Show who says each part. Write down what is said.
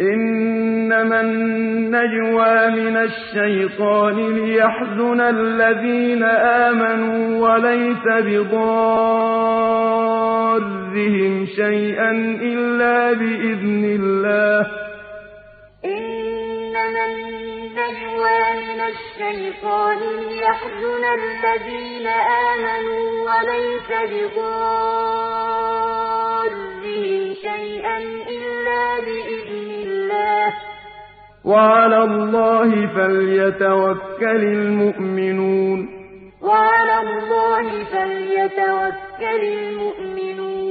Speaker 1: إِنَّمَا النَّجْوَىٰ مِنَ الشَّيْطَانِ لِيَحْزُنَ الَّذِينَ آمَنُوا وَلَيْسَ بِضَارِّهِمْ شَيْئًا إِلَّا بِإِذْنِ اللَّهِ ۚ.
Speaker 2: إِنَّمَا النَّجْوَىٰ مِنَ الشَّيْطَانِ لِيَحْزُنَ الَّذِينَ آمَنُوا وَلَيْسَ بِضَارِّهِمْ
Speaker 1: وَعَلَى اللَّهِ فَلْيَتَوَكَّلِ الْمُؤْمِنُونَ.
Speaker 2: وَعَلَى اللَّهِ فَلْيَتَوَكَّلِ الْمُؤْمِنُونَ.